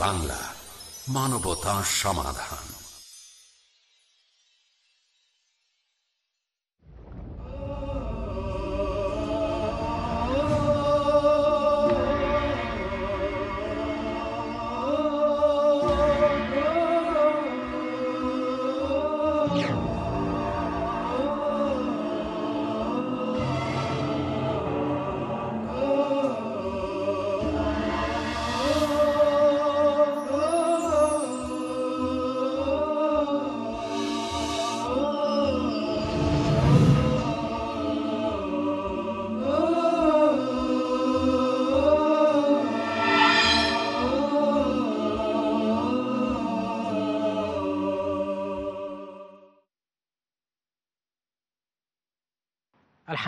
বাংলা মানবতা সমাধান।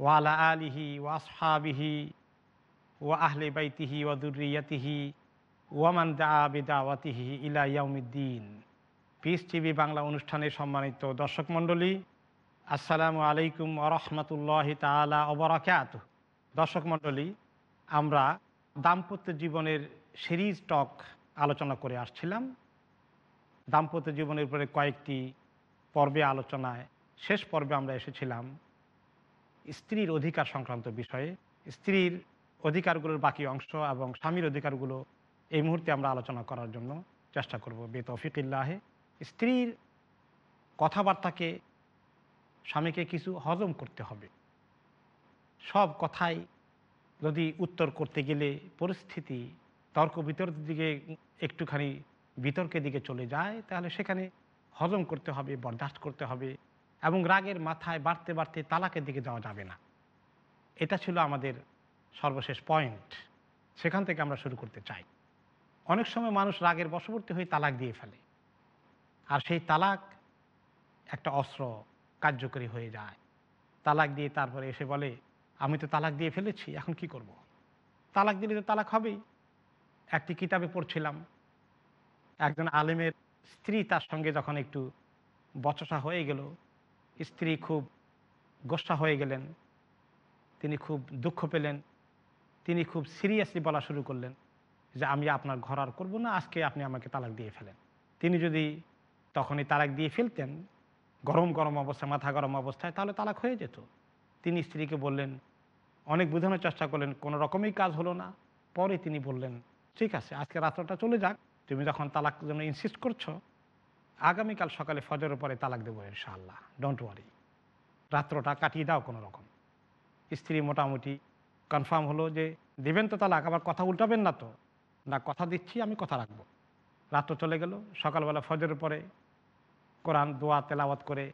ওয়ালা আলিহি ওয়া আসহাবিহি ওয়া আহলে বাইতিহি ওয়া দুরিয়াতিহি ওয়ামান দা বিদাওয়াতিহি ইলা পিস টিভি বাংলা অনুষ্ঠানে সম্মানিত দর্শক মণ্ডলী, আসসালামু আলাইকুম আরহামতুল্লাহ তালা অবরাকাত দর্শক মণ্ডলী, আমরা দাম্পত্য জীবনের সিরিজ টক আলোচনা করে আসছিলাম। দাম্পত্য জীবনের উপরে কয়েকটি পর্বে আলোচনায় শেষ পর্বে আমরা এসেছিলাম। স্ত্রীর অধিকার সংক্রান্ত বিষয়ে, স্ত্রীর অধিকারগুলোর বাকি অংশ এবং স্বামীর অধিকারগুলো এই মুহূর্তে আমরা আলোচনা করার জন্য চেষ্টা করব। বে তৌফিকিল্লাহে স্ত্রীর কথাবার্তাকে, স্বামীকে কিছু হজম করতে হবে। সব কথাই যদি উত্তর করতে গেলে পরিস্থিতি তর্ক বিতর্কের দিকে একটুখানি বিতর্কের দিকে চলে যায়, তাহলে সেখানে হজম করতে হবে, বরদাস্ত করতে হবে। এবং রাগের মাথায় বাড়তে বাড়তে তালাকের দিকে যাওয়া যাবে না। এটা ছিল আমাদের সর্বশেষ পয়েন্ট। সেখান থেকে আমরা শুরু করতে চাই। অনেক সময় মানুষ রাগের বশবর্তী হয়ে তালাক দিয়ে ফেলে। আর সেই তালাক একটা অস্ত্র কার্যকরী হয়ে যায়। তালাক দিয়ে তারপরে এসে বলে, আমি তো তালাক দিয়ে ফেলেছি, এখন কি করব। তালাক দিলে তো তালাক হবেই। একটি কিতাবে পড়ছিলাম, একজন আলেমের স্ত্রী তার সঙ্গে যখন একটু বচসা হয়ে গেল স্ত্রী খুব গোসা হয়ে গেলেন, তিনি খুব দুঃখ পেলেন, তিনি খুব সিরিয়াসলি বলা শুরু করলেন যে আমি আপনার ঘর আর করব না, আজকে আপনি আমাকে তালাক দিয়ে ফেলেন। তিনি যদি তখনই তালাক দিয়ে ফেলতেন, গরম গরম অবস্থায়, মাথা গরম অবস্থায়, তাহলে তালাক হয়ে যেত। তিনি স্ত্রীকে বললেন, অনেক বোঝানোর চেষ্টা করলেন, কোনো রকমই কাজ হলো না। পরে তিনি বললেন, ঠিক আছে, আজকে রাত্রটা চলে যাক, তুমি যখন তালাক জন্য ইনসিস্ট করছ আগামীকাল সকালে ফজরের পরে তালাক দেবো ইনশাআল্লাহ। ডোন্ট ওয়ারি রাত্রটা কাটিয়ে দাও কোনো রকম। স্ত্রী মোটামুটি কনফার্ম হলো যে, দেবেন তো তালাক, আবার কথা উল্টাবেন না তো। না, কথা দিচ্ছি, আমি কথা রাখব। রাত্র চলে গেল, সকালবেলা ফজরের পরে কোরআন, দোয়া, তেলাওয়াত করে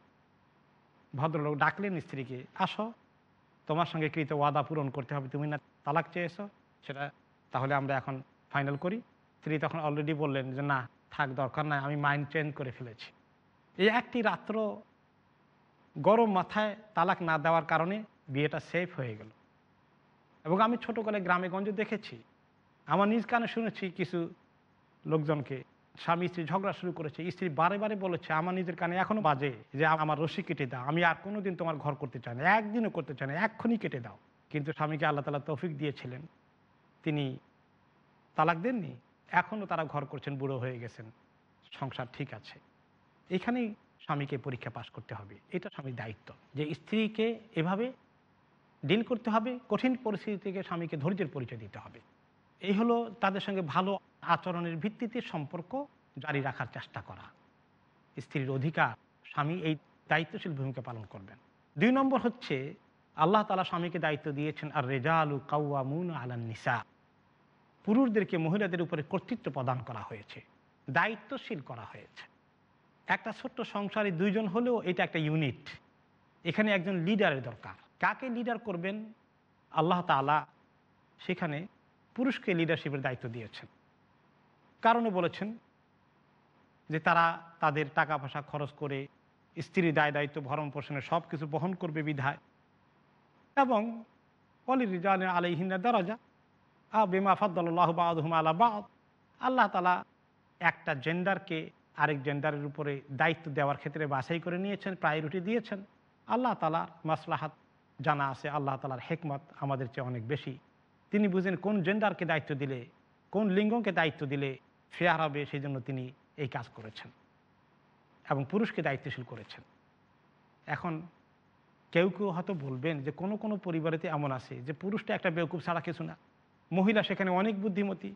ভদ্রলোক ডাকলেন স্ত্রীকে, আসো, তোমার সঙ্গে কৃত ওয়াদা পূরণ করতে হবে, তুমি না তালাক চেয়েছো, সেটা তাহলে আমরা এখন ফাইনাল করি। স্ত্রী তখন অলরেডি বললেন যে, না থাক, দরকার নাই, আমি মাইন্ড চেঞ্জ করে ফেলেছি। এই একটি রাত্র গরম মাথায় তালাক না দেওয়ার কারণে বিয়েটা সেফ হয়ে গেল। এবং আমি ছোটোকালে গ্রামে গঞ্জে দেখেছি, আমার নিজ কানে শুনেছি কিছু লোকজনকে, স্বামী স্ত্রী ঝগড়া শুরু করেছে, স্ত্রী বারে বারে বলেছে, আমার নিজের কানে এখনও বাজে যে আমার রশি কেটে দাও, আমি আর কোনো দিন তোমার ঘর করতে চাই না, একদিনও করতে চাই না, এক্ষুনি কেটে দাও। কিন্তু স্বামীকে আল্লাহ তালা তৌফিক দিয়েছিলেন। তিনি তালাক দেননি এখনও তারা ঘর করছেন, বুড়ো হয়ে গেছেন, সংসার ঠিক আছে। এখানেই স্বামীকে পরীক্ষা পাশ করতে হবে। এটা স্বামীর দায়িত্ব যে স্ত্রীকে এভাবে ডিল করতে হবে, কঠিন পরিস্থিতি থেকে স্বামীকে ধৈর্যের পরিচয় দিতে হবে। এই হলো তাদের সঙ্গে ভালো আচরণের ভিত্তিতে সম্পর্ক জারি রাখার চেষ্টা করা। স্ত্রীর অধিকার, স্বামী এই দায়িত্বশীল ভূমিকা পালন করবেন। দুই নম্বর হচ্ছে, আল্লাহ তালা স্বামীকে দায়িত্ব দিয়েছেন, আর রেজা আলু কাউয়ামুন আলান নিসা। পুরুষদেরকে মহিলাদের উপরে কর্তৃত্ব প্রদান করা হয়েছে, দায়িত্বশীল করা হয়েছে। একটা ছোট্ট সংসারে দুইজন হলেও এটা একটা ইউনিট এখানে একজন লিডারের দরকার। কাকে লিডার করবেন? আল্লাহ তালা সেখানে পুরুষকে লিডারশিপের দায়িত্ব দিয়েছেন। কারণে বলেছেন যে তারা তাদের টাকা পয়সা খরচ করে স্ত্রী দায় দায়িত্ব, ভরণ পোষণে সব কিছু বহন করবে বিধায়। এবং অলি রিজান আলাইহিনা দরাজা বেমা ফাদ্দাল্লাহ বাদহুম আলা বাদ। আল্লাহ তালা একটা জেন্ডারকে আরেক জেন্ডারের উপরে দায়িত্ব দেওয়ার ক্ষেত্রে বাছাই করে নিয়েছেন প্রায়োরিটি দিয়েছেন। আল্লাহ তালার মাসলাহাত জানা আছে, আল্লাহ তালার হেকমত আমাদের চেয়ে অনেক বেশি। তিনি বুঝেন কোন জেন্ডারকে দায়িত্ব দিলে, কোন লিঙ্গকে দায়িত্ব দিলে ফেয়ার হবে সেই জন্য তিনি এই কাজ করেছেন এবং পুরুষকে দায়িত্বশীল করেছেন। এখন কেউ কেউ হয়তো বলবেন যে কোনো কোনো পরিবারেতে এমন আছে যে পুরুষটা একটা বেউকুব ছাড়া কিছু না। মহিলা সেখানে অনেক বুদ্ধিমতী।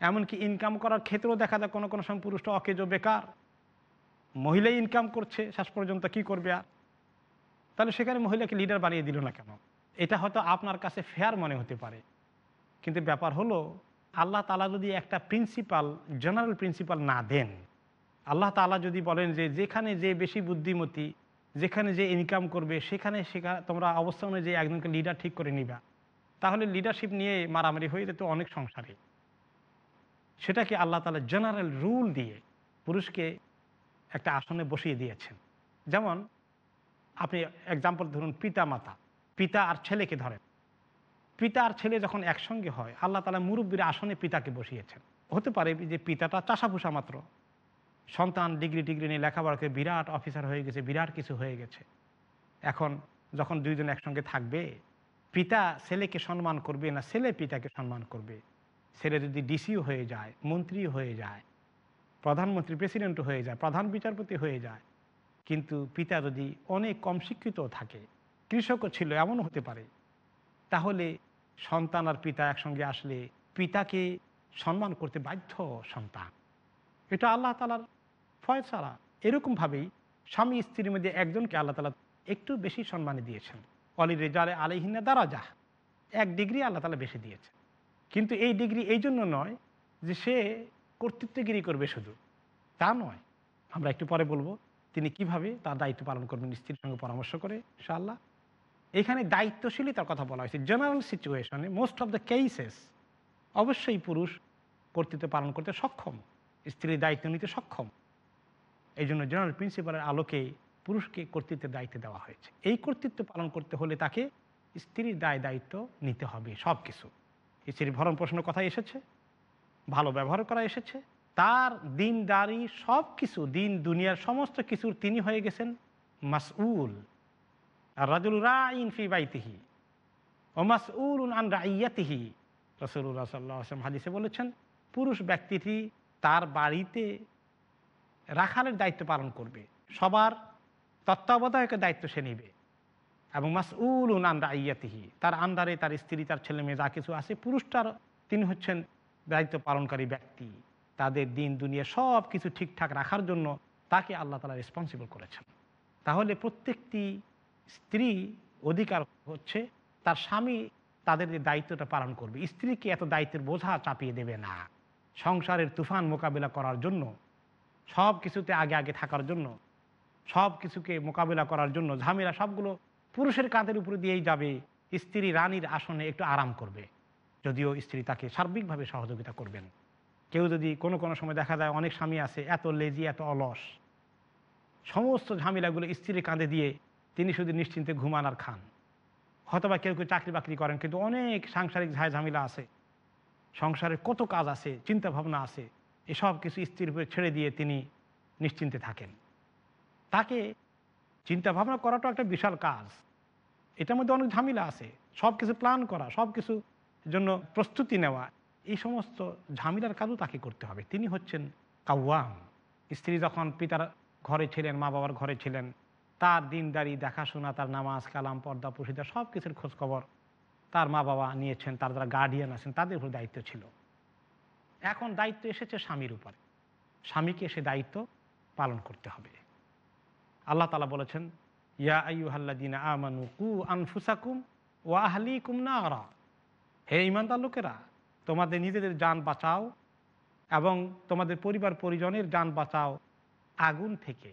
এমনকি ইনকাম করার ক্ষেত্রেও দেখা যায় কোনো কোনো সময় পুরুষটা অকেজ বেকার। মহিলাই ইনকাম করছে, শেষ পর্যন্ত কি করবে আর? তাহলে সেখানে মহিলাকে লিডার বানিয়ে দিল না কেন? এটা হয়তো আপনার কাছে ফেয়ার মনে হতে পারে। কিন্তু ব্যাপার হলো, আল্লাহ তালা যদি একটা প্রিন্সিপাল জেনারেল প্রিন্সিপাল না দেন, আল্লাহ তালা যদি বলেন যে যেখানে যে বেশি বুদ্ধিমতী, যেখানে যে ইনকাম করবে, সেখানে সেখানে তোমরা অবস্থা অনুযায়ী একজনকে লিডার ঠিক করে নিবা। তাহলে লিডারশিপ নিয়ে মারামারি হয়ে যেত অনেক সংসারে। সেটাকে আল্লাহ তালা জেনারেল রুল দিয়ে পুরুষকে একটা আসনে বসিয়ে দিয়েছেন। যেমন আপনি এক্সাম্পল ধরুন পিতা, মাতা। পিতা আর ছেলেকে ধরেন। পিতা আর ছেলে যখন একসঙ্গে হয়, আল্লাহ তালা মুরব্বীর আসনে পিতাকে বসিয়েছেন। হতে পারে যে পিতাটা চাষাভুষা মাত্র। সন্তান ডিগ্রি ডিগ্রি নিয়ে লেখাপড়া করে বিরাট অফিসার হয়ে গেছে, বিরাট কিছু হয়ে গেছে। এখন যখন দুইজন একসঙ্গে থাকবে পিতা ছেলেকে সম্মান করবে না ছেলে পিতাকে সম্মান করবে? ছেলে যদি ডিসিও হয়ে যায় মন্ত্রী হয়ে যায়, প্রধানমন্ত্রী প্রেসিডেন্টও হয়ে যায়, প্রধান বিচারপতি হয়ে যায়, কিন্তু পিতা যদি অনেক কম শিক্ষিত থাকে, কৃষকও ছিল, এমনও হতে পারে। তাহলে সন্তান আর পিতা একসঙ্গে আসলে পিতাকে সম্মান করতে বাধ্য সন্তান। এটা আল্লাহ তালার ফয়সালা। এরকমভাবেই স্বামী স্ত্রীর মধ্যে একজনকে আল্লাহ তালা একটু বেশি সম্মানে দিয়েছেন। অলি রেজালে আলহিনা দারাজা এক ডিগ্রি আল্লাহ তালা বেশি দিয়েছে কিন্তু এই ডিগ্রি এই জন্য নয় যে সে কর্তৃত্বগিরি করবে শুধু। তা নয়। আমরা একটু পরে বলব তিনি কীভাবে তার দায়িত্ব পালন করবেন স্ত্রীর সঙ্গে পরামর্শ করে, ইনশাআল্লাহ। এখানে দায়িত্বশীলতার কথা বলা হয়েছে। জেনারেল সিচুয়েশনে মোস্ট অফ দ্য কেসেস অবশ্যই পুরুষ কর্তৃত্ব পালন করতে সক্ষম। স্ত্রীর দায়িত্ব নিতে সক্ষম। এই জন্য জেনারেল প্রিন্সিপালের আলোকে পুরুষকে কর্তৃত্বের দায়িত্ব দেওয়া হয়েছে। এই কর্তৃত্ব পালন করতে হলে তাকে স্ত্রীর দায় দায়িত্ব নিতে হবে সব কিছু স্ত্রীর ভরণ পোষণের কথা এসেছে, ভালো ব্যবহার করা এসেছে, তার দিনদারি সব কিছু দিন, দুনিয়ার সমস্ত কিছুর তিনি হয়ে গেছেন মাসউল। রাজুল রাইন ফি বাইতিহি ও মাসউল আন রাইয়াতিহি। রসুল্লাহ সাল্লাহ আসলাম হাদিসে বলেছেন, পুরুষ ব্যক্তিটি তার বাড়িতে রাখালের দায়িত্ব পালন করবে। সবার তত্ত্বাবধায়কের দায়িত্ব সে নিবে। এবং মাসউল আন্দা আইয়াতিহি তার আন্দারে তার স্ত্রী, তার ছেলে মেয়ে যা কিছু আছে, পুরুষটার তিনি হচ্ছেন দায়িত্ব পালনকারী ব্যক্তি। তাদের দিন, দুনিয়া সব কিছু ঠিকঠাক রাখার জন্য তাকে আল্লাহ তালা রেসপন্সিবল করেছেন। তাহলে প্রত্যেকটি স্ত্রী অধিকার হচ্ছে তার স্বামী তাদের যে দায়িত্বটা পালন করবে। স্ত্রীকে এত দায়িত্বের বোঝা চাপিয়ে দেবে না। সংসারের তুফান মোকাবিলা করার জন্য সব কিছুতে আগে আগে থাকার জন্য সব কিছুকে মোকাবিলা করার জন্য ঝামেলা সবগুলো পুরুষের কাঁধের উপরে দিয়েই যাবে। স্ত্রী রানীর আসনে একটু আরাম করবে। যদিও স্ত্রী তাকে সার্বিকভাবে সহযোগিতা করবেন। কেউ যদি কোনো কোনো সময় দেখা যায় অনেক স্বামী আছে, এত লেজি এত অলস। সমস্ত ঝামেলাগুলো স্ত্রীর কাঁধে দিয়ে তিনি শুধু নিশ্চিন্তে ঘুমান আর খান। হয়তোবা কেউ কেউ চাকরি বাকরি করেন, কিন্তু অনেক সাংসারিক ঝায় ঝামেলা আছে। সংসারের কত কাজ আছে চিন্তা ভাবনা আছে, এসব কিছু স্ত্রীর উপরে ছেড়ে দিয়ে তিনি নিশ্চিন্তে থাকেন। তাকে চিন্তা ভাবনা করাটা একটা বিশাল কাজ। এটার মধ্যে অনেক ঝামেলা আছে। সব কিছু প্ল্যান করা সব কিছু জন্য প্রস্তুতি নেওয়া, এই সমস্ত ঝামেলার কাজও তাকে করতে হবে। তিনি হচ্ছেন কাওয়াম। স্ত্রী যখন পিতার ঘরে ছিলেন, মা বাবার ঘরে ছিলেন, তার দিনদারি, দেখাশোনা, তার নামাজ, কালাম, পর্দা পুষিদা সব কিছুর খোঁজখবর তার মা বাবা নিয়েছেন, তার যারা গার্ডিয়ান আছেন, তাদের উপর দায়িত্ব ছিল। এখন দায়িত্ব এসেছে স্বামীর উপরে। স্বামীকে সে দায়িত্ব পালন করতে হবে। আল্লাহ তালা বলেছেন, ইয়া আইহাল্লাদিনা আমানু কু আনফুসাকুম ও আহলিকুম না হে ইমানদার লোকেরা, তোমাদের নিজেদের যান বাঁচাও এবং তোমাদের পরিবার পরিজনের যান বাঁচাও আগুন থেকে,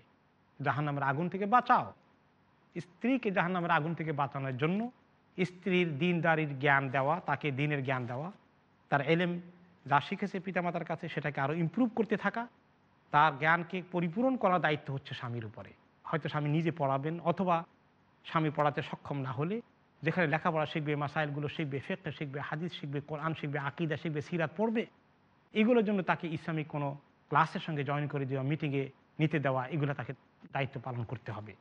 জাহান্নামের আগুন থেকে বাঁচাও। স্ত্রীকে জাহান্নামের আগুন থেকে বাঁচানোর জন্য স্ত্রীর দিনদারির জ্ঞান দেওয়া, তাকে দিনের জ্ঞান দেওয়া, তার এলেম যা শিখেছে পিতামাতার কাছে সেটাকে আরও ইম্প্রুভ করতে থাকা, তার জ্ঞানকে পরিপূরণ করার দায়িত্ব হচ্ছে স্বামীর উপরে। হয়তো স্বামী নিজে পড়াবেন অথবা স্বামী পড়াতে সক্ষম না হলে, যেখানে লেখাপড়া শিখবে মাসাইলগুলো শিখবে ফেকটা শিখবে, হাদিস শিখবে, কোরআন শিখবে, আকিদা শিখবে, সিরাত পড়বে, এগুলোর জন্য তাকে ইসলামিক কোনো ক্লাসের সঙ্গে জয়েন করে দেওয়া মিটিংয়ে নিতে দেওয়া, এগুলো তাকে দায়িত্ব পালন করতে হবে।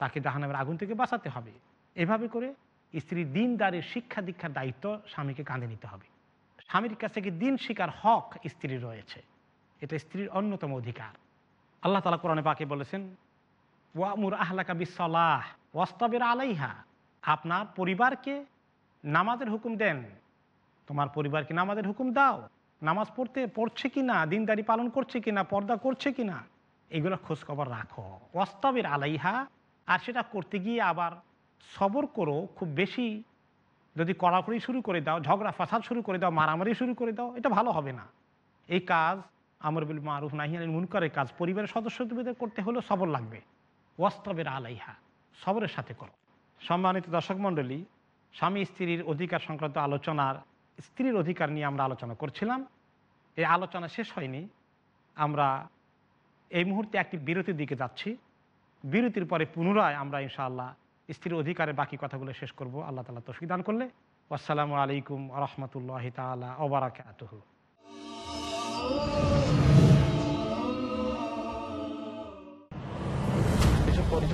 তাকে জাহান্নামের আগুন থেকে বাঁচাতে হবে। এভাবে করে স্ত্রীর দিনদারের শিক্ষা দীক্ষার দায়িত্ব স্বামীকে কাঁধে নিতে হবে। স্বামীর কাছ থেকে দিন শিকার হক স্ত্রীর রয়েছে। এটা স্ত্রীর অন্যতম অধিকার। আল্লাহ তালা কোরআনে পাকে বলেছেন ওয়ামুর আহলাকা বিসলাহ ওয়াস্তাবের আলাইহা। আপনার পরিবারকে নামাজের হুকুম দেন। তোমার পরিবারকে নামাজের হুকুম দাও। নামাজ পড়তে, পড়ছে কি না দিনদারি পালন করছে কি না পর্দা করছে কি না এগুলো খোঁজখবর রাখো। ওয়াস্তবের আলাইহা, আর সেটা করতে গিয়ে আবার সবর করো, খুব বেশি যদি কড়াকড়ি শুরু করে দাও, ঝগড়া, ফাসাদ শুরু করে দাও, মারামারি শুরু করে দাও, এটা ভালো হবে না। এই কাজ, আমর বিল মারুফ নাহিয়ানিল মুনকারের কাজ পরিবারের সদস্যদের করতে হলেও সবর লাগবে। ওয়াস্তবের আলাইহা, সবরের সাথে করো। সম্মানিত দর্শক মণ্ডলী, স্বামী স্ত্রীর অধিকার সংক্রান্ত আলোচনার স্ত্রীর অধিকার নিয়ে আমরা আলোচনা করছিলাম। এই আলোচনা শেষ হয়নি। আমরা এই মুহূর্তে একটি বিরতির দিকে যাচ্ছি। বিরতির পরে পুনরায় আমরা ইনশাআল্লাহ স্ত্রীর অধিকারের বাকি কথাগুলো শেষ করব। আল্লাহ তালা তৌফিক দান করলে। আসসালামু আলাইকুম রহমতুল্লাহ তালা ওবরাকাতহ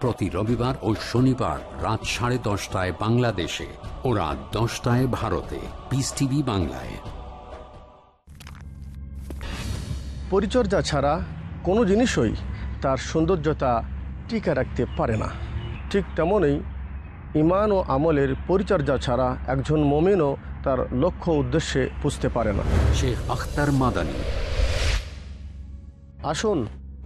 প্রতি রবিবার ও শনিবার রাত সাড়ে দশটায় বাংলাদেশে ও রাত দশটায় ভারতে। পিস টিভি বাংলায়। পরিচর্যা ছাড়া কোনো জিনিসই তার সৌন্দর্যতা টিকে রাখতে পারে না। ঠিক তেমনই ইমান ও আমলের পরিচর্যা ছাড়া একজন মমিনও তার লক্ষ্য উদ্দেশ্যে পুজতে পারে না। শেখ আখতার মাদানী। আসুন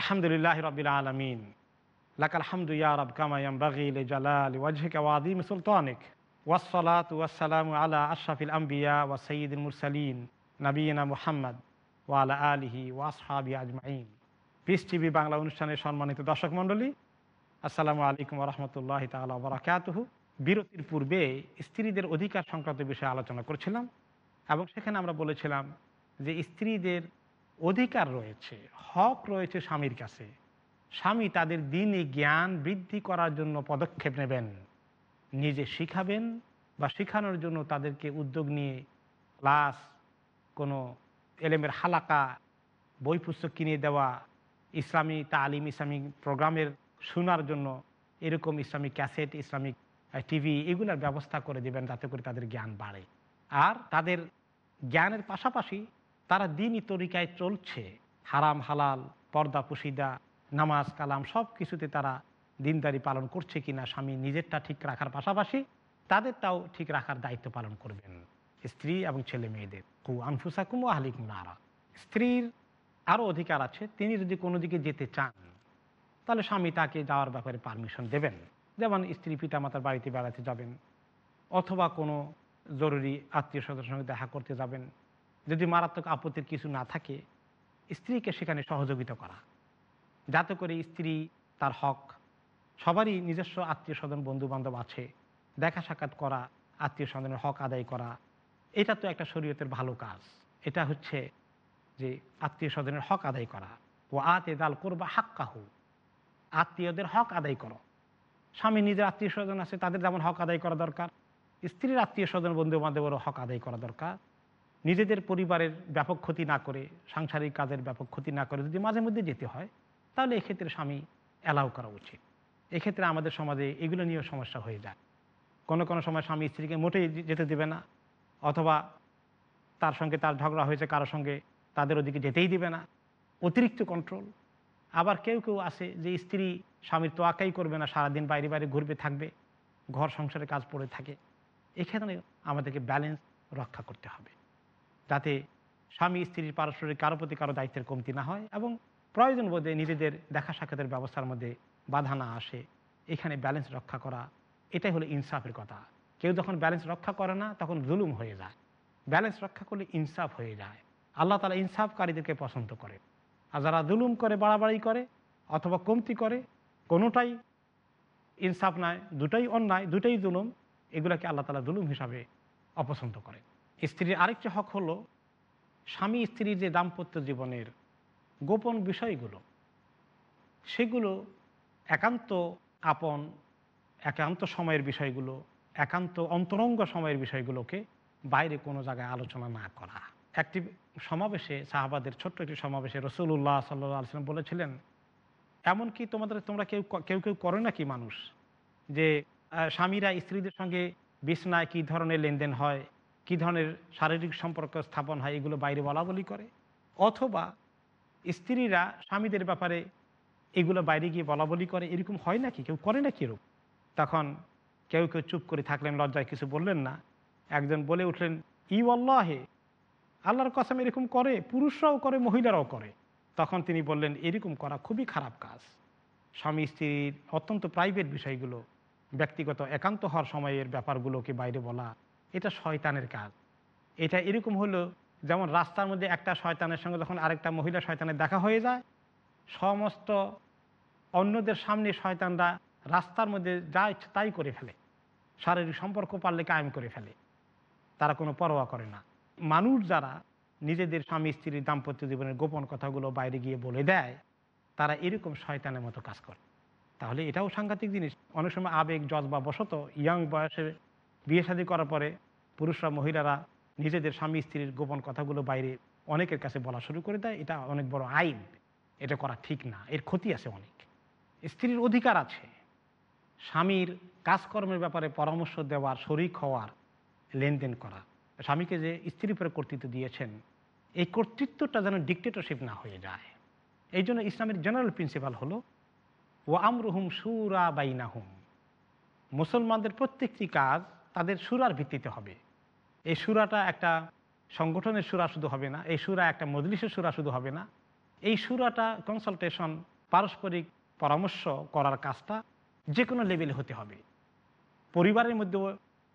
আলহামদুলিল্লাহ রবিল আলমিন। লাক আলহামদু ইয়া রব কামায়াম বাগিল জালাল ওয়াজহিক ওয়াদিম সুলতানিক। ওয়াসসালাত ওয়াসসালাম আলা আশরাফিল আম্বিয়া ওয়া সঈদুল মুরসালিন নবীনা মুহাম্মদ ওয়ালা আলিহি ওয়াসহাবি আজমাইন। পিস টিভি বাংলা অনুষ্ঠানের সম্মানিত দর্শক মণ্ডলী, আসসালামু আলাইকুম রহমতুল্লাহ তালা বরাকাতহ। বিরতির পূর্বে স্ত্রীদের অধিকার সংক্রান্ত বিষয়ে আলোচনা করছিলাম এবং সেখানে আমরা বলেছিলাম যে স্ত্রীদের অধিকার রয়েছে, হক রয়েছে স্বামীর কাছে। স্বামী তাদের দিনে জ্ঞান বৃদ্ধি করার জন্য পদক্ষেপ নেবেন। নিজে শিখাবেন বা শেখানোর জন্য তাদেরকে উদ্যোগ নিয়ে ক্লাস, কোনো এলেমের হালাকা বই পুস্তক কিনে দেওয়া, ইসলামী তালিম, ইসলামী প্রোগ্রামের শোনার জন্য এরকম ইসলামিক ক্যাসেট, ইসলামিক টিভি এগুলোর ব্যবস্থা করে দেবেন যাতে করে তাদের জ্ঞান বাড়ে। আর তাদের জ্ঞানের পাশাপাশি তারা দিনই তরিকায় চলছে। হারাম, হালাল, পর্দা, পুশিদা, নামাজ, কালাম সব কিছুতে তারা দিনদারি পালন করছে কিনা স্বামী নিজেরটা ঠিক রাখার পাশাপাশি তাদেরটাও ঠিক রাখার দায়িত্ব পালন করবেন। স্ত্রী এবং ছেলে মেয়েদের। কু আনফুসাকুম ও আহলিকুম নারা। স্ত্রীর আরও অধিকার আছে, তিনি যদি কোনো দিকে যেতে চান, তাহলে স্বামী তাকে যাওয়ার ব্যাপারে পারমিশন দেবেন। যেমন স্ত্রী পিতামাতার বাড়িতে বেড়াতে যাবেন, অথবা কোনো জরুরি আত্মীয় স্বজনের সঙ্গে দেখা করতে যাবেন যদি মারাত্মক আপত্তির কিছু না থাকে, স্ত্রীকে সেখানে সহযোগিতা করা। যাতে করে স্ত্রী তার হক, সবারই নিজস্ব আত্মীয় স্বজন বন্ধু বান্ধব আছে দেখা সাক্ষাৎ করা আত্মীয় স্বজনের হক আদায় করা, এটা তো একটা শরীয়তের ভালো কাজ। এটা হচ্ছে যে আত্মীয় স্বজনের হক আদায় করা। ও আতে দাল করবা হাক্কাহু। আত্মীয়দের হক আদায় করো। স্বামী নিজের আত্মীয় স্বজন আছে, তাদের যেমন হক আদায় করা দরকার, স্ত্রীর আত্মীয় স্বজন বন্ধু বান্ধবেরও হক আদায় করা দরকার। নিজেদের পরিবারের ব্যাপক ক্ষতি না করে, সাংসারিক কাজের ব্যাপক ক্ষতি না করে যদি মাঝে মধ্যে যেতে হয়, তাহলে এক্ষেত্রে স্বামী অ্যালাউ করা উচিত। এক্ষেত্রে আমাদের সমাজে এগুলো নিয়েও সমস্যা হয়ে যায়। কোনো কোনো সময় স্বামী স্ত্রীকে মোটেই যেতে দেবে না, অথবা তার সঙ্গে তার ঝগড়া হয়েছে কারোর সঙ্গে, তাদের ওদিকে যেতেই দিবে না। অতিরিক্ত কন্ট্রোল আবার কেউ কেউ আছে যে স্ত্রী স্বামীর তো তোয়াকাই করবে না, সারাদিন বাইরে বাইরে ঘুরবে, থাকবে, ঘর সংসারে কাজ পড়ে থাকে। এখানে আমাদেরকে ব্যালেন্স রক্ষা করতে হবে। যাতে স্বামী স্ত্রীর পারস্পরিক কারও প্রতি কারও দায়িত্বের কমতি না হয় এবং প্রয়োজন বোধে নিজেদের দেখা সাক্ষাতের ব্যবস্থার মধ্যে বাধা না আসে। এখানে ব্যালেন্স রক্ষা করা, এটাই হলো ইনসাফের কথা। কেউ যখন ব্যালেন্স রক্ষা করে না, তখন জুলুম হয়ে যায়। ব্যালেন্স রক্ষা করলে ইনসাফ হয়ে যায়। আল্লাহ তালা ইনসাফকারীদেরকে পছন্দ করে। আর যারা জুলুম করে, বাড়াবাড়ি করে অথবা কমতি করে, কোনোটাই ইনসাফ নয় দুটাই অন্যায়, দুটাই জুলুম, এগুলোকে আল্লাহ তালা জুলুম হিসাবে অপছন্দ করে। স্ত্রীর আরেকটি হক হলো স্বামী স্ত্রীর যে দাম্পত্য জীবনের গোপন বিষয়গুলো, সেগুলো একান্ত আপন, একান্ত সময়ের বিষয়গুলো, একান্ত অন্তরঙ্গ সময়ের বিষয়গুলোকে বাইরে কোনো জায়গায় আলোচনা না করা। একটি সমাবেশে, সাহাবাদের ছোট্ট একটি সমাবেশে রসুল্লাহ সাল্লাহ আলসালাম বলেছিলেন এমনকি তোমাদের, তোমরা কেউ কেউ কেউ করে নাকি মানুষ? যে স্বামীরা স্ত্রীদের সঙ্গে বিছনায় কী ধরনের লেনদেন হয়? কী ধরনের শারীরিক সম্পর্ক স্থাপন হয় এগুলো বাইরে বলা বলি করে? অথবা স্ত্রীরা স্বামীদের ব্যাপারে এগুলো বাইরে গিয়ে বলা বলি করে? এরকম হয় নাকি? কেউ করে না এরকম? তখন কেউ কেউ চুপ করে থাকলেন, লজ্জায় কিছু বললেন না। একজন বলে উঠলেন, ই আল্লাহে আল্লাহর কসম এরকম করে, পুরুষরাও করে, মহিলারাও করে। তখন তিনি বললেন, এরকম করা খুবই খারাপ কাজ। স্বামী স্ত্রীর অত্যন্ত প্রাইভেট বিষয়গুলো, ব্যক্তিগত একান্ত হওয়ার সময়ের ব্যাপারগুলোকে বাইরে বলা এটা শয়তানের কাজ। এটা এরকম হলো, যেমন রাস্তার মধ্যে একটা শয়তানের সঙ্গে যখন আরেকটা মহিলা শয়তানের দেখা হয়ে যায়, সমস্ত অন্যদের সামনে শয়তানরা রাস্তার মধ্যে যা ইচ্ছে তাই করে ফেলে। শারীরিক সম্পর্ক পারলে কায়েম করে ফেলে। তারা কোনো পরোয়া করে না। মানুষ যারা নিজেদের স্বামী স্ত্রীর দাম্পত্য জীবনের গোপন কথাগুলো বাইরে গিয়ে বলে দেয়, তারা এরকম শয়তানের মতো কাজ করে। তাহলে এটাও সাংঘাতিক জিনিস। অনেক সময় আবেগ, জজবা বশত ইয়াং বয়সে বিয়ে শাদী করার পরে পুরুষরা, মহিলারা নিজেদের স্বামী, স্ত্রীর গোপন কথাগুলো বাইরে অনেকের কাছে বলা শুরু করে দেয়। এটা অনেক বড় আইন। এটা করা ঠিক না। এর ক্ষতি আছে অনেক। স্ত্রীর অধিকার আছে। স্বামীর কাজকর্মের ব্যাপারে পরামর্শ দেওয়ার, শরিক হওয়ার লেনদেন করা। স্বামীকে যে স্ত্রীর উপরে কর্তৃত্ব দিয়েছেন, এই কর্তৃত্বটা যেন ডিকটেটরশিপ না হয়ে যায়। এই জন্য ইসলামের জেনারেল প্রিন্সিপাল হলো ও আমরুহুম সুরা বাইনাহুম। মুসলমানদের প্রত্যেকটি কাজ তাদের সুরার ভিত্তিতে হবে। এই সুরাটা একটা সংগঠনের সুরা শুধু হবে না, এই সুরা একটা মজলিসের সুরা শুধু হবে না। এই সুরাটা কনসালটেশন পারস্পরিক পরামর্শ করার কাজটা যে কোনো লেভেলে হতে হবে। পরিবারের মধ্যেও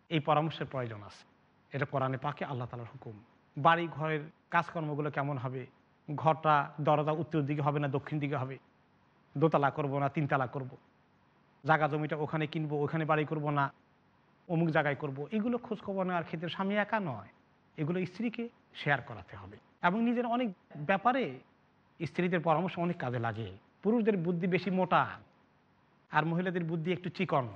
এই পরামর্শের প্রয়োজন আছে। এটা কোরআনে পাকে আল্লাহ তালার হুকুম। বাড়ি ঘরের কাজকর্মগুলো কেমন হবে? ঘরটা দরজা উত্তর দিকে হবে না দক্ষিণ দিকে হবে? দোতলা করব না তিনতলা করব। জায়গা জমিটা ওখানে কিনবো, ওখানে বাড়ি করব না? অমুক জায়গায় করব। এগুলো খোঁজখবর নেওয়ার ক্ষেত্রে স্বামী একা নয়। এগুলো স্ত্রীকে শেয়ার করাতে হবে। এবং নিজের অনেক ব্যাপারে স্ত্রীদের পরামর্শ অনেক কাজে লাগে। পুরুষদের বুদ্ধি বেশি মোটা আর মহিলাদের বুদ্ধি একটু চিকন।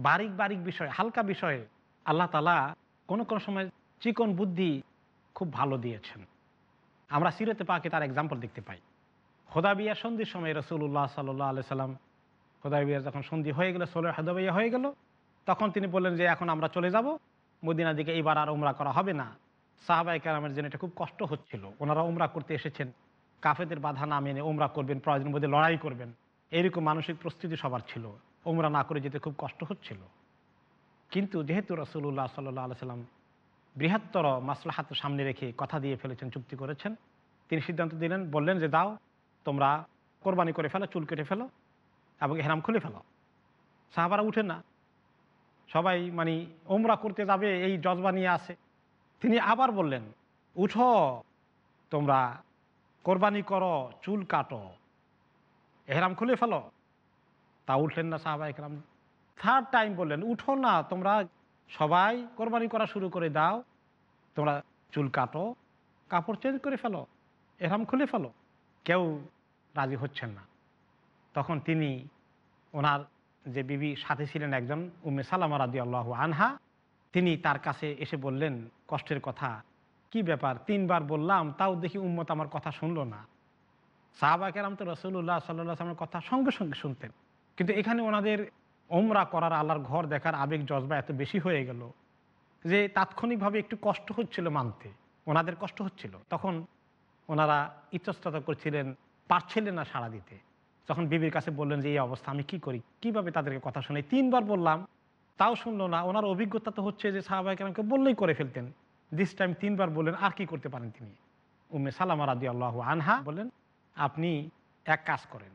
বারিক বারিক বিষয়, হালকা বিষয়ে আল্লাহ তালা কোনো কোনো সময় চিকন বুদ্ধি খুব ভালো দিয়েছেন। আমরা সিরতে পাকে তার এক্সাম্পল দেখতে পাই। হোদাবিয়া সন্ধির সময় রসুল্লাহ সাল্লাহ আলি সাল্লাম হোদাবিয়ার যখন সন্ধি হয়ে গেল, সোলের হদাবিয়া হয়ে গেল তখন তিনি বললেন যে, এখন আমরা চলে যাব। মদিনার দিকে এইবার আর উমরা করা হবে না। সাহাবাই কালামের জন্য এটা খুব কষ্ট হচ্ছিল। ওনারা উমরা করতে এসেছেন। কাফেদের বাধা না মেনে উমরা করবেন, প্রয়োজনের মধ্যে লড়াই করবেন। এইরকম মানসিক প্রস্তুতি সবার ছিল। উমরা না করে যেতে খুব কষ্ট হচ্ছিল। কিন্তু যেহেতু রসুল্লাহ সাল্লাহ সাল্লাম বৃহত্তর মাসলাহাত সামনে রেখে কথা দিয়ে ফেলেছেন, চুক্তি করেছেন, তিনি সিদ্ধান্ত দিলেন, বললেন যে দাও তোমরা কোরবানি করে ফেলো, চুল কেটে ফেলো এবং হেরাম খুলে ফেলো। সাহাবারা উঠে না। সবাই মানে ওমরা করতে যাবে, এই জজবা নিয়ে আসে তিনি আবার বললেন, উঠো, তোমরা কোরবানি করো, চুল কাটো, এহরাম খুলে ফেলো। তা উঠলেন না সাহাবা একরাম। থার্ড টাইম বললেন, উঠো না, তোমরা সবাই কোরবানি করা শুরু করে দাও। তোমরা চুল কাটো, কাপড় চেঞ্জ করে ফেলো এরম খুলে ফেলো। কেউ রাজি হচ্ছেন না। তখন তিনি ওনার যে বিবি সাথে ছিলেন একজন উম্মে সালামা রাজি আল্লাহ আনহা, তিনি তার কাছে এসে বললেন, কষ্টের কথা। কি ব্যাপার? তিনবার বললাম, তাও দেখি উম্মত আমার কথা শুনলো না। সাহাবা কেরাম তো রসুল্লাহ সাল্লাহ আসলামের কথা সঙ্গে সঙ্গে শুনতেন। কিন্তু এখানে ওনাদের ওমরা করার, আল্লাহর ঘর দেখার আবেগ, জজবা এত বেশি হয়ে গেল যে তাৎক্ষণিকভাবে একটু কষ্ট হচ্ছিল মানতে। ওনাদের কষ্ট হচ্ছিল। তখন ওনারা ইতস্তত করছিলেন, পারছিলেন না সাড়া দিতে। যখন বিবির কাছে বললেন যে, এই অবস্থা, আমি কি করি? কীভাবে তাদেরকে কথা শুনে তিনবার বললাম, তাও শুনলো না। ওনার অভিজ্ঞতা তো হচ্ছে যে সাহাবাহিকে বললেই করে ফেলতেন। দিস টাইম তিনবার বললেন, আর কি করতে পারেন তিনি? উম্মে সালামা রাদি আল্লাহ আনহা বললেন, আপনি এক কাজ করেন।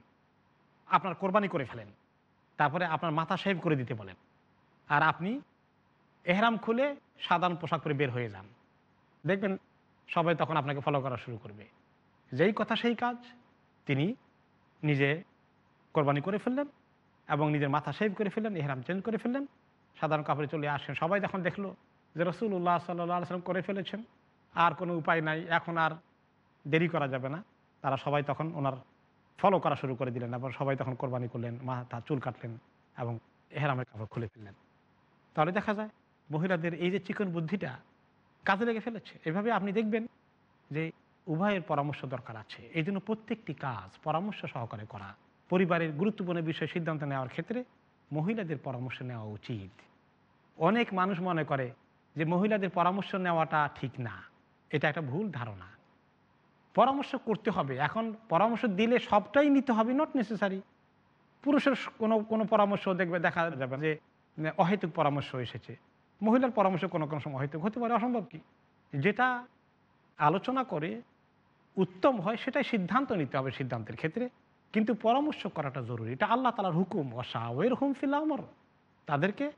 আপনার কোরবানি করে ফেলেন। তারপরে আপনার মাথা শেভ করে দিতে বলেন। আর আপনি এহরাম খুলে সাধারণ পোশাক পরে বের হয়ে যান। দেখবেন সবাই তখন আপনাকে ফলো করা শুরু করবে। যেই কথা, সেই কাজ তিনি নিজে কোরবানি করে ফেললেন এবং নিজের মাথা সেভ করে ফেললেন এহরাম চেঞ্জ করে ফেললেন। সাধারণ কাপড়ে চলে আসেন। সবাই যখন দেখল যে রসুল্লাহ সাল্লাহ সাল্লাম করে ফেলেছেন, আর কোনো উপায় নাই, এখন আর দেরি করা যাবে না। তারা সবাই তখন ওনার ফলো করা শুরু করে দিলেন এবং সবাই তখন কোরবানি করলেন, মাথা, চুল কাটলেন এবং এহরামের কাপড় খুলে ফেললেন। তাহলে দেখা যায়, মহিলাদের এই যে চিকন বুদ্ধিটা কাজে লেগে ফেলেছে। এভাবে আপনি দেখবেন যে উভয়ের পরামর্শ দরকার আছে। এই জন্য প্রত্যেকটি কাজ পরামর্শ সহকারে করা। পরিবারের গুরুত্বপূর্ণ বিষয়ে সিদ্ধান্ত নেওয়ার ক্ষেত্রে মহিলাদের পরামর্শ নেওয়া উচিত। অনেক মানুষ মনে করে যে মহিলাদের পরামর্শ নেওয়াটা ঠিক না। এটা একটা ভুল ধারণা। পরামর্শ করতে হবে। এখন পরামর্শ দিলে সবটাই নিতে হবে নট নেসেসারি পুরুষের কোনো কোনো পরামর্শ দেখবে, দেখা যাবে যে অহেতুক পরামর্শ এসেছে। মহিলার পরামর্শ কোনো কোনো সময় অহেতুক হতে পারে, অসম্ভব কি? যেটা আলোচনা করে উত্তম হয় সেটাই সিদ্ধান্ত নিতে হবে সিদ্ধান্তের ক্ষেত্রে। কিন্তু পরামর্শ করাটা জরুরি। এটা আল্লাহ তালার হুকুম। অসাওয়ের হুম ফিলামর তাদেরকে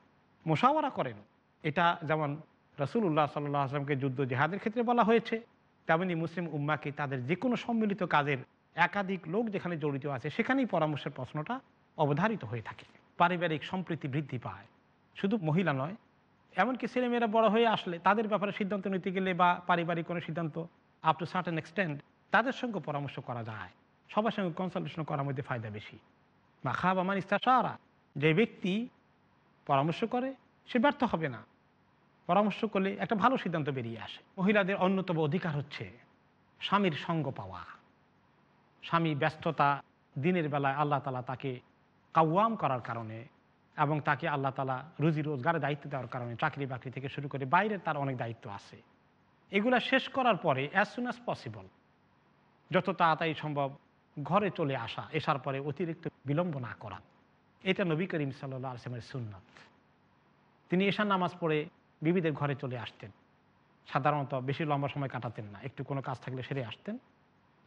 মোশাওয়ারা করেন। এটা যেমন রসুল্লাহ সাল্লাহ আসলামকে যুদ্ধ জেহাদের ক্ষেত্রে বলা হয়েছে, তেমনি মুসলিম উম্মাকে তাদের যে কোনো সম্মিলিত কাজের একাধিক লোক যেখানে জড়িত আছে, সেখানেই পরামর্শের প্রশ্নটা অবধারিত হয়ে থাকে। পারিবারিক সম্প্রীতি বৃদ্ধি পায়। শুধু মহিলা নয়, এমনকি ছেলেমেয়েরা বড় হয়ে আসলে তাদের ব্যাপারে সিদ্ধান্ত নিতে গেলে বা পারিবারিক কোনো সিদ্ধান্ত আপ টু সার্টেন এক্সটেন্ড তাদের সঙ্গে পরামর্শ করা যায়। সবার সঙ্গে কনসালটেশন করার মধ্যে ফায়দা বেশি। বা খাব আমার ইস্তাসারা যে ব্যক্তি পরামর্শ করে, সে ব্যর্থ হবে না। পরামর্শ করলে একটা ভালো সিদ্ধান্ত বেরিয়ে আসে। মহিলাদের অন্যতম অধিকার হচ্ছে স্বামীর সঙ্গ পাওয়া। স্বামী ব্যস্ততা দিনের বেলায় আল্লাহ তালা তাকে কাওয়াম করার কারণে এবং তাকে আল্লাহ তালা রুজি রোজগারের দায়িত্ব দেওয়ার কারণে চাকরি বাকরি থেকে শুরু করে বাইরে তার অনেক দায়িত্ব আছে। এগুলা শেষ করার পরে অ্যাজ সুন অ্যাজ পসিবল যত তাড়াতাড়ি সম্ভব ঘরে চলে আসা এসার পরে অতিরিক্ত বিলম্ব না করা। এটা নবী করিম সাল্লাহ আসলামের সুন্নত। তিনি এশার নামাজ পড়ে বিবিদের ঘরে চলে আসতেন। সাধারণত বেশি লম্বা সময় কাটাতেন না, একটু কোনো কাজ থাকলে সেরে আসতেন।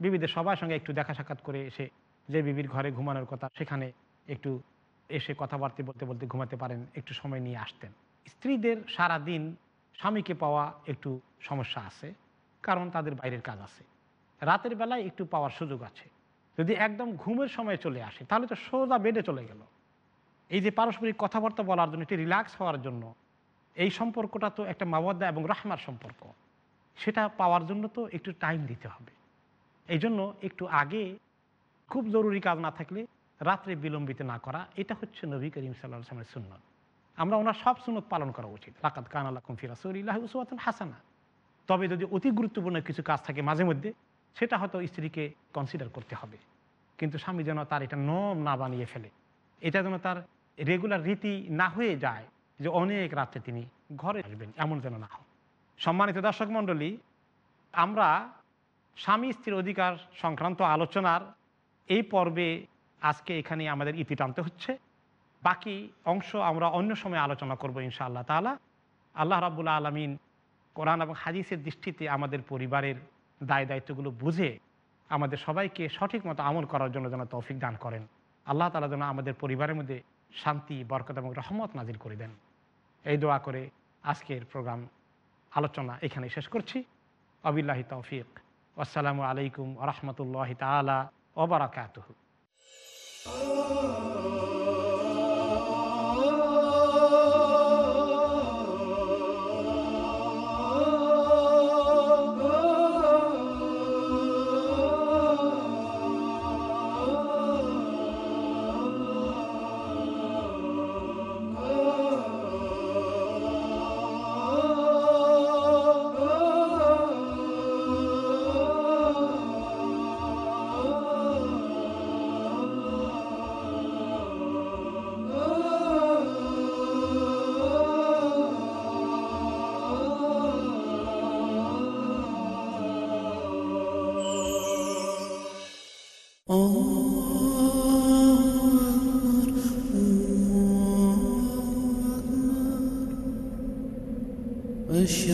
বিবিদের সবার সঙ্গে একটু দেখা সাক্ষাৎ করে এসে যে বিবির ঘরে ঘুমানোর কথা, সেখানে একটু এসে কথাবার্তা বলতে বলতে ঘুমাতে পারেন, একটু সময় নিয়ে আসতেন। স্ত্রীদের সারা দিন স্বামীকে পাওয়া একটু সমস্যা আছে, কারণ তাদের বাইরের কাজ আছে। রাতের বেলায় একটু পাওয়ার সুযোগ আছে। যদি একদম ঘুমের সময় চলে আসে, তাহলে তো সোজা বেডে চলে গেল। এই যে পারস্পরিক কথাবার্তা বলার জন্য, একটি রিল্যাক্স হওয়ার জন্য, এই সম্পর্কটা তো একটা মাওয়াদ্দা এবং রাহমার সম্পর্ক। সেটা পাওয়ার জন্য তো একটু টাইম দিতে হবে। এই জন্য একটু আগে খুব জরুরি কাজ না থাকলে রাত্রে বিলম্বিত না করা, এটা হচ্ছে নবী করিম সাল্লাহ আসলামের সুন্নত। আমরা ওনার সব সুনত পালন করা উচিত। রাকাত কান আল্লাহ কমফির রাসুল্লাহ উসওয়াতুন হাসানা। তবে যদি অতি গুরুত্বপূর্ণ কিছু কাজ থাকে মাঝে মধ্যে, সেটা হয়তো স্ত্রীকে কনসিডার করতে হবে। কিন্তু স্বামী যেন তার এটা নম না বানিয়ে ফেলে। এটা যেন তার রেগুলার রীতি না হয়ে যায় যে অনেক রাত্রে তিনি ঘরে আসবেন, এমন যেন না হয়। সম্মানিত দর্শক মণ্ডলী, আমরা স্বামী স্ত্রীর অধিকার সংক্রান্ত আলোচনার এই পর্বে আজকে এখানে আমাদের ইতি টানতে হচ্ছে। বাকি অংশ আমরা অন্য সময় আলোচনা করব ইনশাআল্লাহ তালা আল্লাহ রাবুল্লা আলমিন কোরআন এবং হাদিসের দৃষ্টিতে আমাদের পরিবারের দায় দায়িত্বগুলো বুঝে আমাদের সবাইকে সঠিক মতো আমল করার জন্য যেন তৌফিক দান করেন। আল্লাহ তালা যেন আমাদের পরিবারের মধ্যে শান্তি, বরকত এবং রহমত নাজির করে দেন। এই দোয়া করে আজকের প্রোগ্রাম আলোচনা এখানে শেষ করছি। আবিল্লাহি তৌফিক। আসসালামু আলাইকুম রহমতুল্লাহ তালা ওবরাকাতহ Oh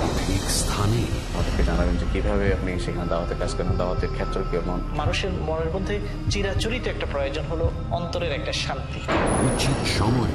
সঠিক স্থানে। আপনাকে জানাবেন যে কীভাবে আপনি সেখানে দাওয়াতে কাজ করেন দাওয়াতের ক্ষেত্র কেমন মানুষের মনের মধ্যে চিরাচরিত একটা প্রয়োজন হলো অন্তরের একটা শান্তি। উচিত সময়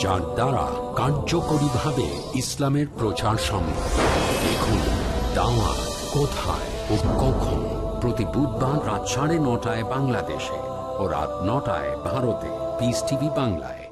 যার দ্বারা কার্যকরী ভাবে ইসলামের প্রচার সম্ভব। দেখুন দাওয়া কোথায় ও কখন? প্রতি বুধবার রাত সাড়ে নটায় বাংলাদেশে ও রাত নটায় ভারতে। পিস টিভি বাংলায়।